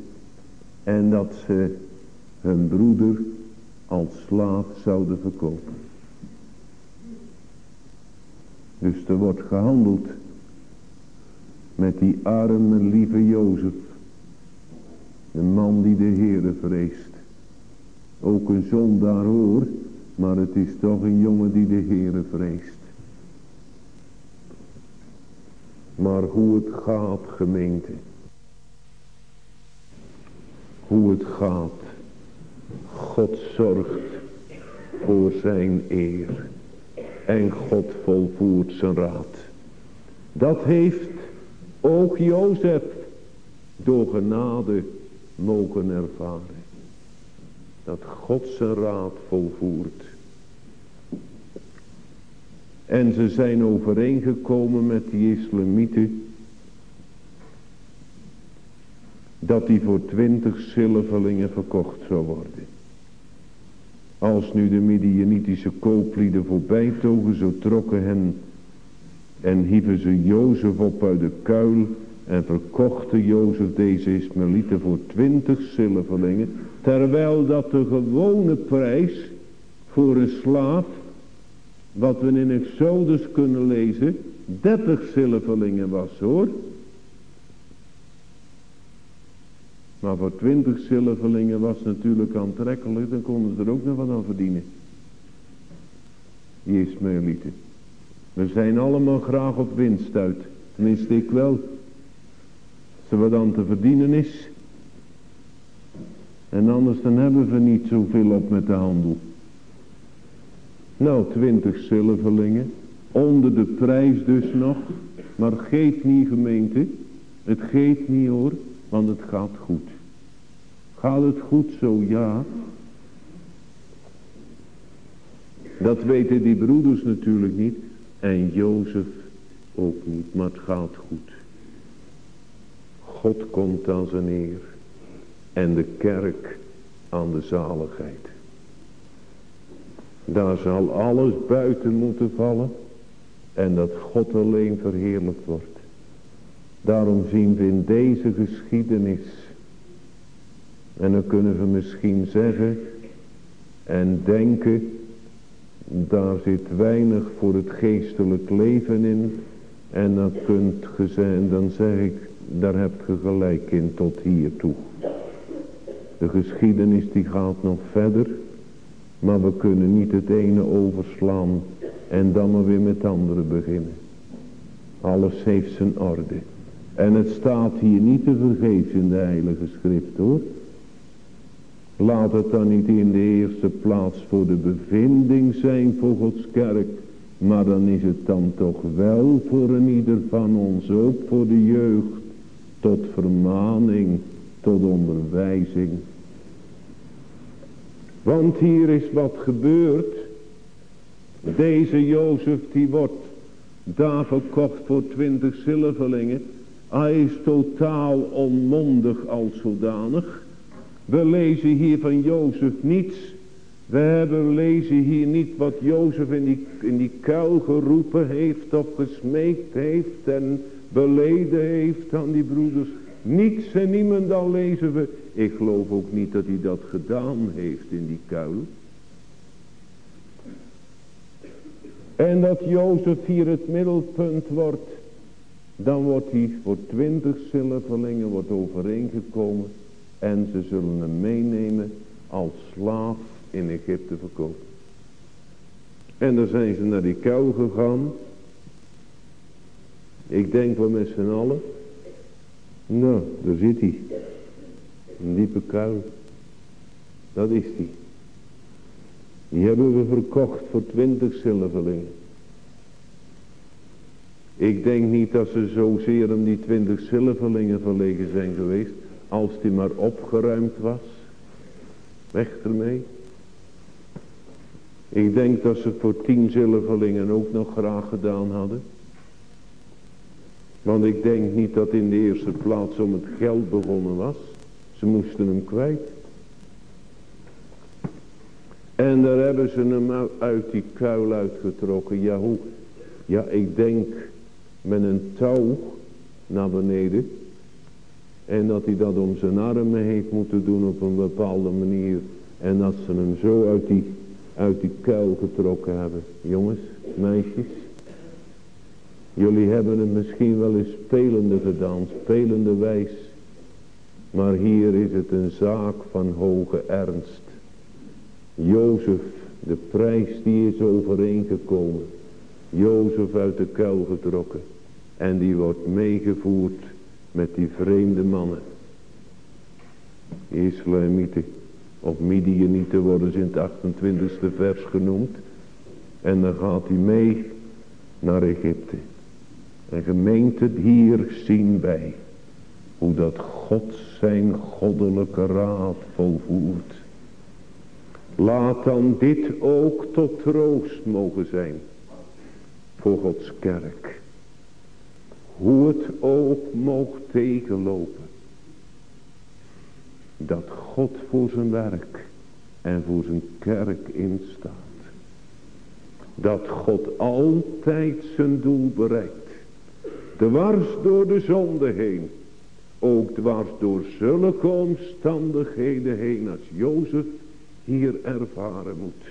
En dat ze hun broeder als slaaf zouden verkopen. Dus er wordt gehandeld met die arme lieve Jozef. De man die de Heere vreest. Ook een zondaar hoor, maar het is toch een jongen die de Heere vreest. Maar hoe het gaat gemeente. Hoe het gaat. God zorgt voor zijn eer. En God volvoert zijn raad. Dat heeft ook Jozef door genade mogen ervaren. Dat God zijn raad volvoert. En ze zijn overeengekomen met die islamieten. Dat die voor twintig zilverlingen verkocht zou worden. Als nu de Midianitische kooplieden voorbij togen, zo trokken hen en hieven ze Jozef op uit de kuil en verkochten Jozef deze Ismaëlieten voor twintig zilverlingen. Terwijl dat de gewone prijs voor een slaaf, wat we in Exodus kunnen lezen, dertig zilverlingen was hoor. Maar voor twintig zilverlingen was natuurlijk aantrekkelijk, dan konden ze er ook nog wat aan verdienen. Die Ismaëlieten. We zijn allemaal graag op winst uit. Tenminste ik wel. Als er wat aan te verdienen is. En anders dan hebben we niet zoveel op met de handel. Nou, twintig zilverlingen. Onder de prijs dus nog. Maar geeft niet gemeente. Het geeft niet hoor. Want het gaat goed. Gaat het goed zo? Ja. Dat weten die broeders natuurlijk niet. En Jozef ook niet, maar het gaat goed. God komt aan zijn eer. En de kerk aan de zaligheid. Daar zal alles buiten moeten vallen. En dat God alleen verheerlijkt wordt. Daarom zien we in deze geschiedenis. En dan kunnen we misschien zeggen. En denken. Daar zit weinig voor het geestelijk leven in. En dan kunt ge dan zeg ik, daar hebt je gelijk in tot hier toe. De geschiedenis die gaat nog verder. Maar we kunnen niet het ene overslaan en dan maar weer met het andere beginnen. Alles heeft zijn orde. En het staat hier niet te vergeefs in de heilige schrift hoor. Laat het dan niet in de eerste plaats voor de bevinding zijn voor Gods kerk. Maar dan is het dan toch wel voor een ieder van ons, ook voor de jeugd. Tot vermaning, tot onderwijzing. Want hier is wat gebeurd. Deze Jozef die wordt daar verkocht voor twintig zilverlingen. Hij is totaal onmondig als zodanig. We lezen hier van Jozef niets. We hebben lezen hier niet wat Jozef in die, in die kuil geroepen heeft of gesmeekt heeft en beleden heeft aan die broeders. Niets en niemand dan lezen we. Ik geloof ook niet dat hij dat gedaan heeft in die kuil. En dat Jozef hier het middelpunt wordt. Dan wordt hij voor twintig zilverlingen wordt overeengekomen. En ze zullen hem meenemen als slaaf in Egypte verkopen. En dan zijn ze naar die kuil gegaan. Ik denk wel met z'n allen. Nou, daar zit hij. Een diepe kuil. Dat is die. Die hebben we verkocht voor twintig zilverlingen. Ik denk niet dat ze zozeer om die twintig zilverlingen verlegen zijn geweest. Als die maar opgeruimd was. Weg ermee. Ik denk dat ze voor tien zilverlingen ook nog graag gedaan hadden. Want ik denk niet dat in de eerste plaats om het geld begonnen was. Ze moesten hem kwijt. En daar hebben ze hem uit die kuil uitgetrokken. Ja, hoe? Ja, ik denk met een touw naar beneden. En dat hij dat om zijn armen heeft moeten doen op een bepaalde manier. En dat ze hem zo uit die, uit die kuil getrokken hebben. Jongens, meisjes. Jullie hebben het misschien wel eens spelende gedaan, spelende wijs. Maar hier is het een zaak van hoge ernst. Jozef, de prijs die is overeengekomen. Jozef uit de kuil getrokken. En die wordt meegevoerd met die vreemde mannen. Islamieten of Midianieten worden ze in het 28e vers genoemd. En dan gaat hij mee naar Egypte. En gemeente, hier zien wij hoe dat God zijn goddelijke raad volvoert. Laat dan dit ook tot troost mogen zijn voor Gods kerk. Hoe het ook mocht tegenlopen. Dat God voor zijn werk en voor zijn kerk instaat. Dat God altijd zijn doel bereikt. Dwars door de zonde heen. Ook dwars door zulke omstandigheden heen als Jozef hier ervaren moet.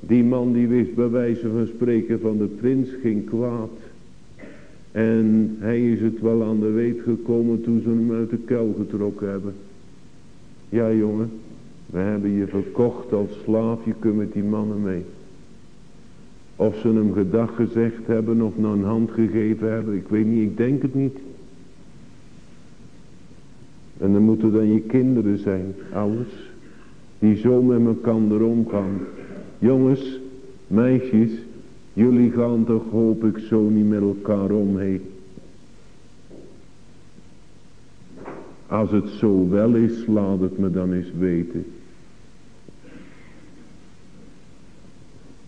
Die man die wist bij wijze van spreken van de prins geen kwaad. En hij is het wel aan de weet gekomen toen ze hem uit de kuil getrokken hebben. Ja jongen, we hebben je verkocht als slaaf, je kunt met die mannen mee. Of ze hem gedag gezegd hebben of naar een hand gegeven hebben. Ik weet niet, ik denk het niet. En dan moeten dan je kinderen zijn, ouders. Die zo met elkaar omgaan. Jongens, meisjes. Jullie gaan toch hoop ik zo niet met elkaar omheen. Als het zo wel is, laat het me dan eens weten.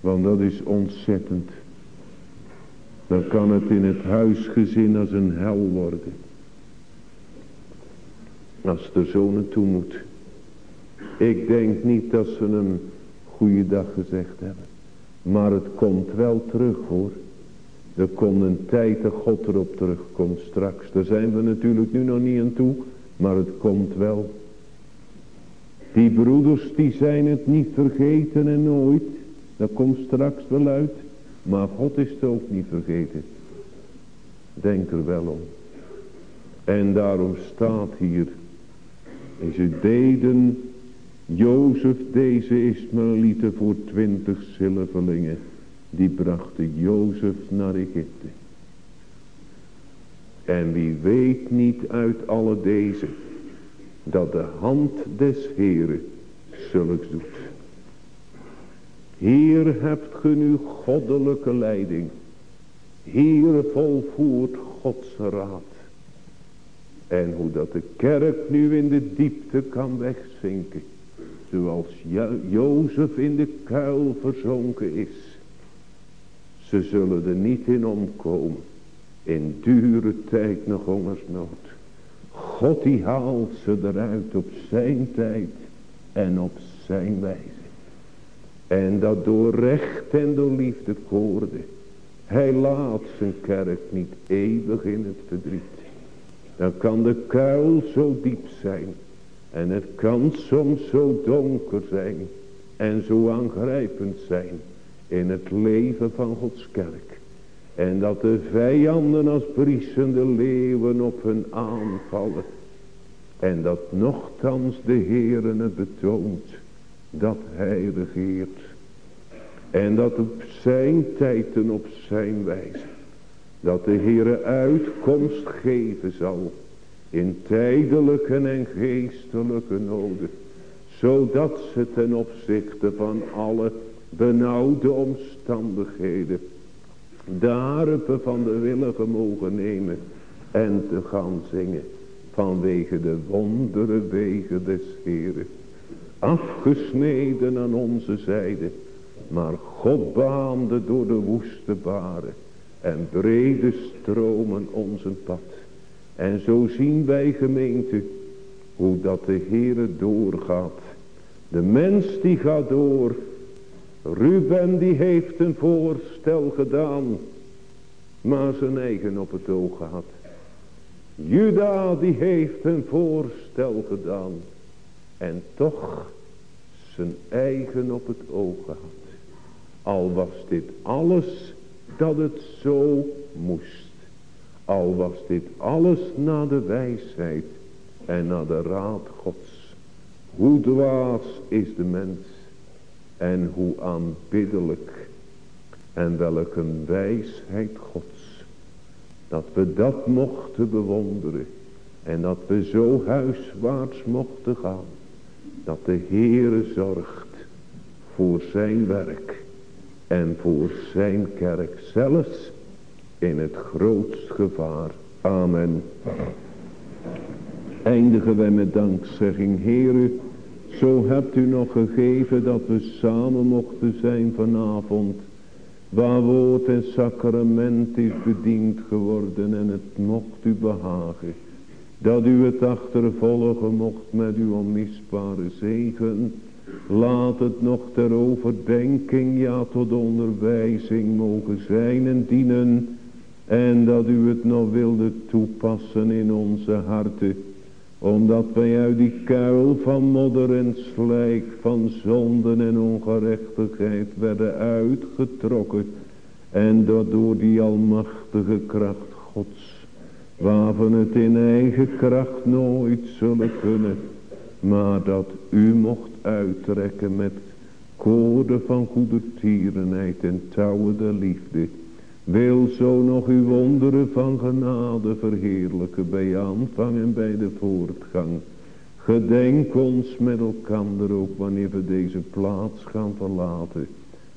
Want dat is ontzettend. Dan kan het in het huisgezin als een hel worden. Als de zo naartoe moet. Ik denk niet dat ze hem goeiedag gezegd hebben. Maar het komt wel terug hoor. Er komt een tijd dat God erop terugkomt straks. Daar zijn we natuurlijk nu nog niet aan toe. Maar het komt wel. Die broeders die zijn het niet vergeten en nooit. Dat komt straks wel uit. Maar God is het ook niet vergeten. Denk er wel om. En daarom staat hier. En ze deden Jozef deze Ismaëlieten voor twintig zilverlingen. Die brachten Jozef naar Egypte. En wie weet niet uit alle deze. Dat de hand des Heren zulks doet. Hier hebt ge nu goddelijke leiding. Hier volvoert Gods raad. En hoe dat de kerk nu in de diepte kan wegzinken. Zoals Jozef in de kuil verzonken is. Ze zullen er niet in omkomen. In dure tijd nog hongersnood. God die haalt ze eruit op zijn tijd en op zijn wijze. En dat door recht en door liefde koorde. Hij laat zijn kerk niet eeuwig in het verdriet. Dan kan de kuil zo diep zijn. En het kan soms zo donker zijn. En zo aangrijpend zijn. In het leven van Gods kerk. En dat de vijanden als briesende leeuwen op hun aanvallen. En dat nochtans de Heere het betoont dat hij regeert. En dat op zijn tijd en op zijn wijze. Dat de Heere uitkomst geven zal. In tijdelijke en geestelijke noden. Zodat ze ten opzichte van alle benauwde omstandigheden. Daarop van de willige mogen nemen. En te gaan zingen. Vanwege de wondere wegen des Heeren afgesneden aan onze zijde. Maar God baande door de woeste baren en brede stromen onze pad. En zo zien wij gemeente hoe dat de Heere doorgaat. De mens die gaat door. Ruben die heeft een voorstel gedaan. Maar zijn eigen op het oog gehad. Juda die heeft een voorstel gedaan. En toch zijn eigen op het oog gehad. Al was dit alles dat het zo moest. Al was dit alles naar de wijsheid en naar de raad gods. Hoe dwaas is de mens en hoe aanbiddelijk en welke wijsheid gods. Dat we dat mochten bewonderen en dat we zo huiswaarts mochten gaan dat de Heere zorgt voor zijn werk en voor zijn kerk zelfs in het grootst gevaar. Amen. Eindigen wij met dankzegging, Heere, zo hebt u nog gegeven dat we samen mochten zijn vanavond, waar woord en sacrament is bediend geworden en het mocht u behagen dat u het achtervolgen mocht met uw onmisbare zegen. Laat het nog ter overdenking, ja tot onderwijzing mogen zijn en dienen. En dat u het nog wilde toepassen in onze harten. Omdat wij uit die kuil van modder en slijk, van zonden en ongerechtigheid werden uitgetrokken. En dat door die almachtige kracht Gods waarvan het in eigen kracht nooit zullen kunnen, maar dat u mocht uittrekken met koorden van goede tierenheid en touwen der liefde, wil zo nog uw wonderen van genade verheerlijken bij aanvang en bij de voortgang. Gedenk ons met elkander ook wanneer we deze plaats gaan verlaten.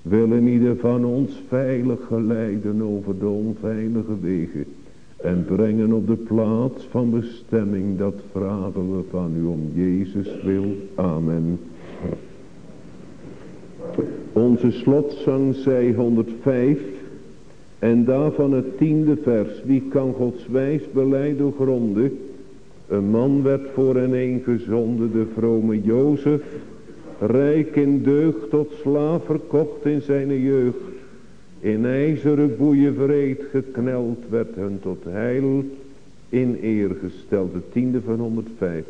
Willen ieder van ons veilig geleiden over de onveilige wegen en brengen op de plaats van bestemming, dat vragen we van u om Jezus wil. Amen. Onze slotzang zij 105 En daarvan het tiende vers. Wie kan Gods wijs beleid doorgronden? Een man werd voor een een gezonden, de vrome Jozef. Rijk in deugd tot slaaf verkocht in zijn jeugd. In ijzeren boeien vreed gekneld werd hun tot heil in eer gesteld. De tiende van 105.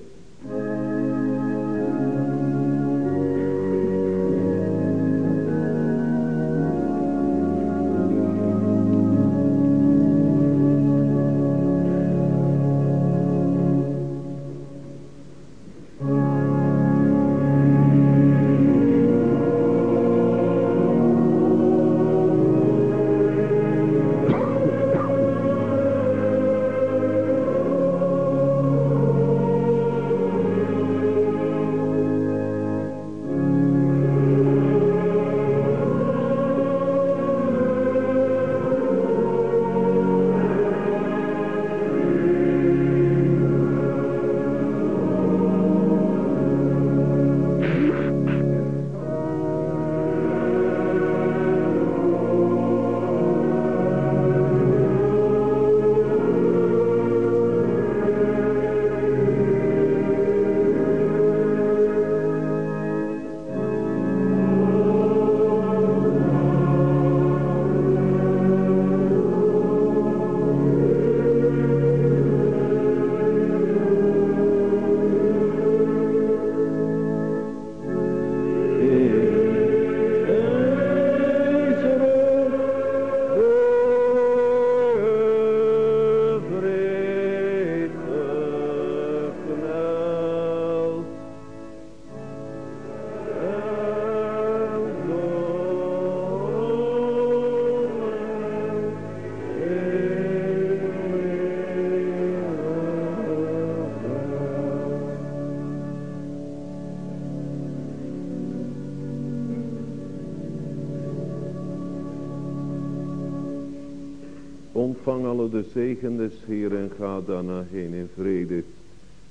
Ontvang alle de zegen des Heer en ga daarna heen in vrede.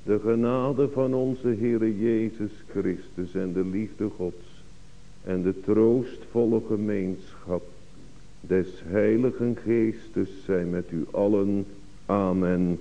De genade van onze Heere Jezus Christus en de liefde Gods en de troostvolle gemeenschap des Heiligen Geestes zijn met u allen. Amen.